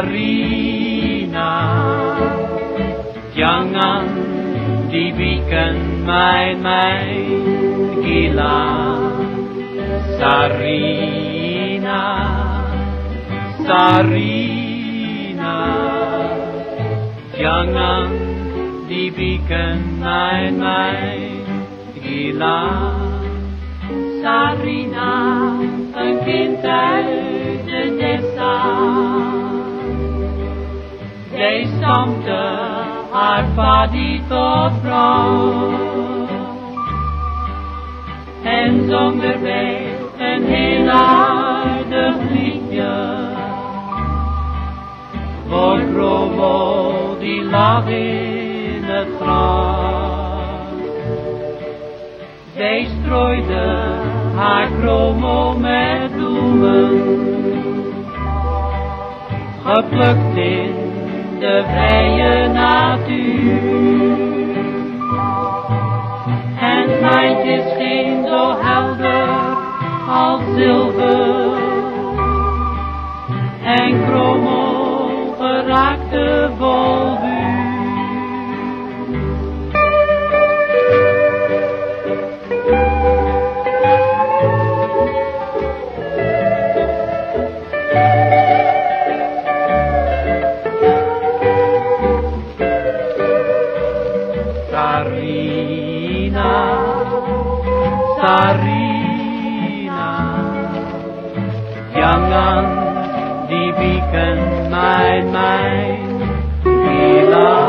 Sarina, jangan dibikin main-main gila. Sarina, Sarina, jangan dibikin main-main gila. Sarina, een kind uit de dessa. Stampte haar padie tot vrouw. En zong erbij een heel aardig liedje. Voor Romo die lag in het gras. Zij strooide haar chromo met bloemen, geplukt in de vrije natuur. En het maantje scheen zo helder als zilver, en chromo geraakte vol Sarina Jangan dibikin main-main. Bila